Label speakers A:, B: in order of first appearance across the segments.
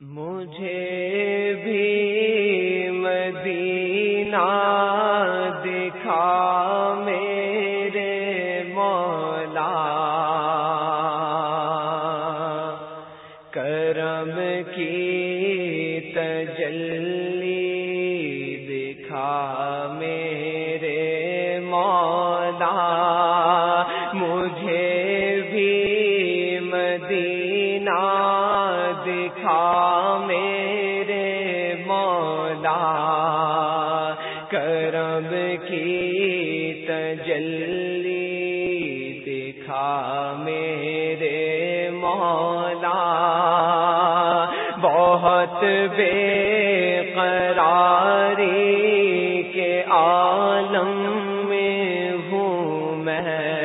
A: مجھے بھی مدینہ دکھا میرے مولا۔ کرم کی تجل کرم کی تجلی دکھا میرے مولا بہت بے قراری کے عالم میں ہوں میں۔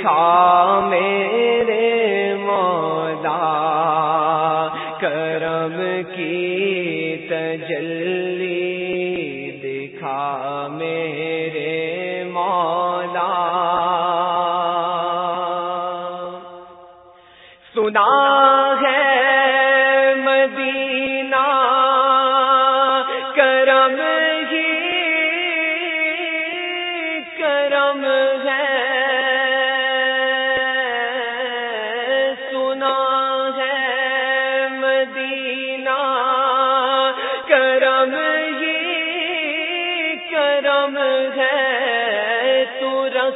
A: دکھا میرے مولا کرم کی تجلی دکھا میرے مولا۔ سنا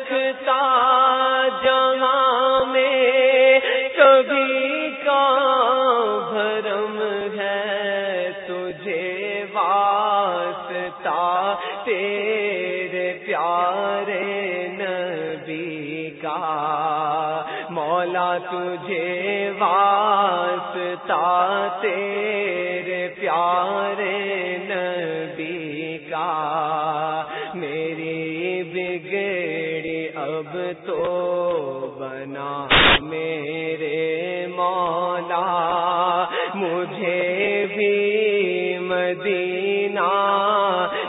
A: رکھتا جہاں میں کبھی کا بھرم ہے تجھے واسطہ تیرے پیارے نبی کا مولا تجھے واسطہ تیرے پیارے بنا میرے مولا، مجھے بھی مدینہ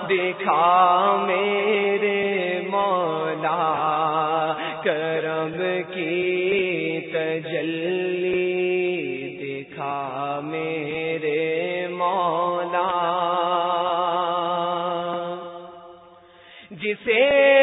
A: دکھا میرے مولا، کرم کی تجلی دکھا میرے مولا۔ جسے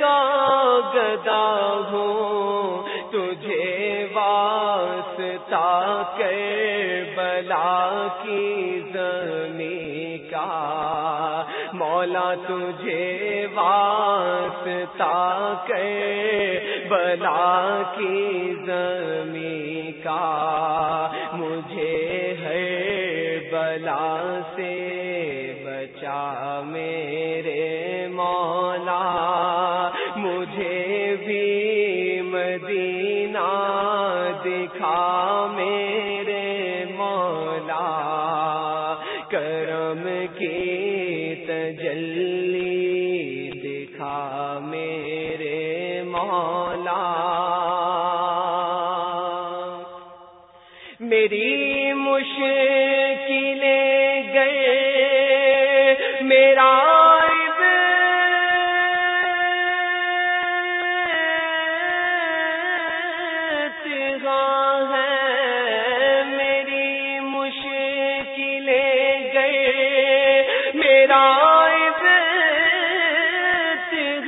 A: کا گدا ہوں تجھے واسطہ کے بلا کی زمین کا۔ مولا، تجھے واسطہ کے بلا کی زمین کا۔ مولا کرم کی تجلی دکھا میرے مولا۔ میری مشکلیں گئے میرا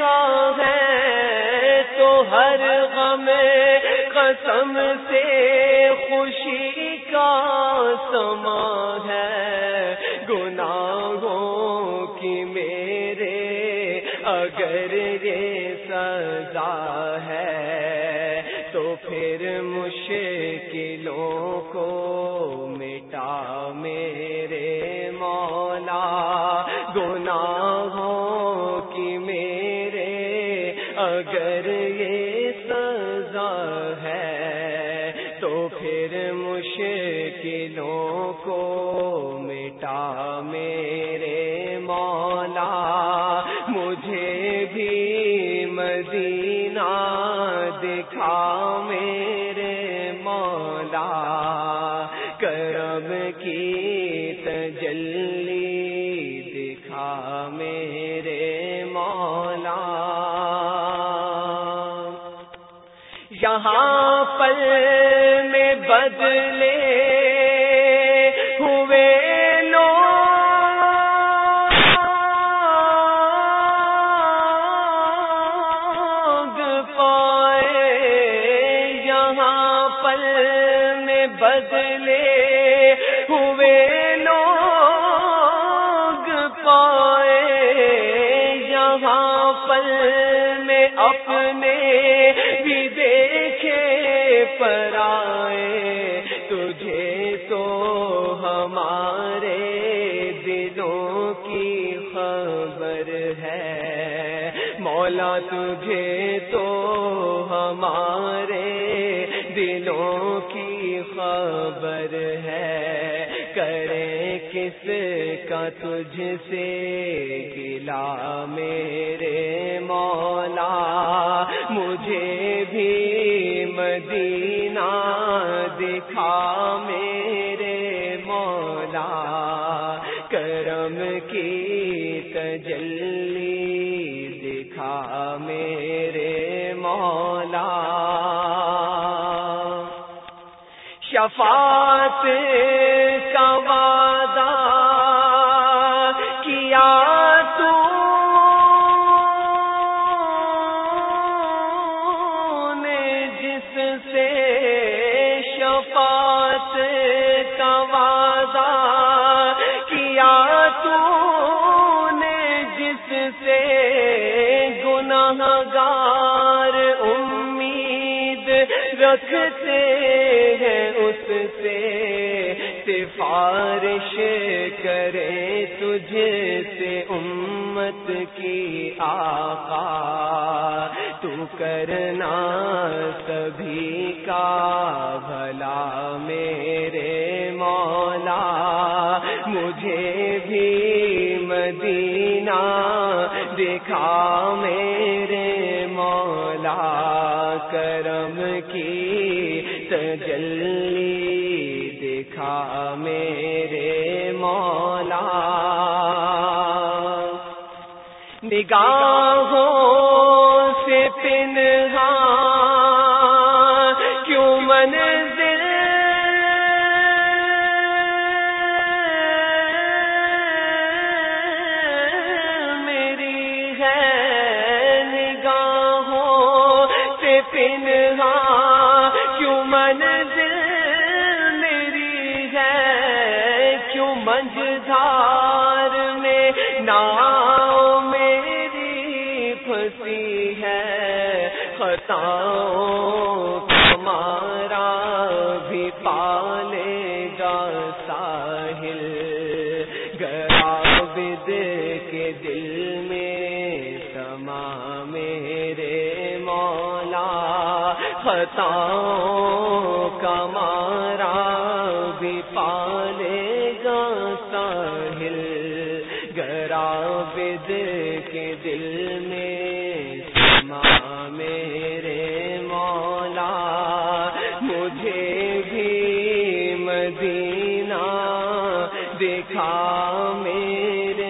A: کا ہے تو ہر غم قسم سے خوشی کا سما ہے۔ گناہوں کی میرے اگر یہ سزا ہے تو پھر مشکلوں کو مٹا میرے مولا۔ گناہ مشکلوں کو مٹا میرے مولا مجھے بھی مدینہ دکھا میرے مولا کرم کی تجلی دکھا میرے بدلے ہوئے پائے یہاں پل میں بدلے تجھے تو ہمارے دلوں کی خبر ہے۔ کرے کس کا تجھ سے گلا میرے مولا؟ مجھے بھی مدینہ دکھا میرے مولا۔ کرم کی تجلی دکھا میرے مولا۔ شفاعت کا رکھتے ہیں اس سے سفارش کرے تجھے سے امت کی آقا۔ تو کرنا سبھی کا بھلا میرے مولا۔ مجھے بھی مدینہ دکھا میرے مولا۔ کرم میرے مولا نگاہوں سے پنہا کیوں منزل میری ہے نگاہوں سے پنہا خطاؤں ہمارا بھی پالے گا ساحل۔ گرا بد کے دل میں سما میرے مولا۔ خطاؤں کا مارا بھی پالے ساحل۔ گرا بد کے دل دیکھا میرے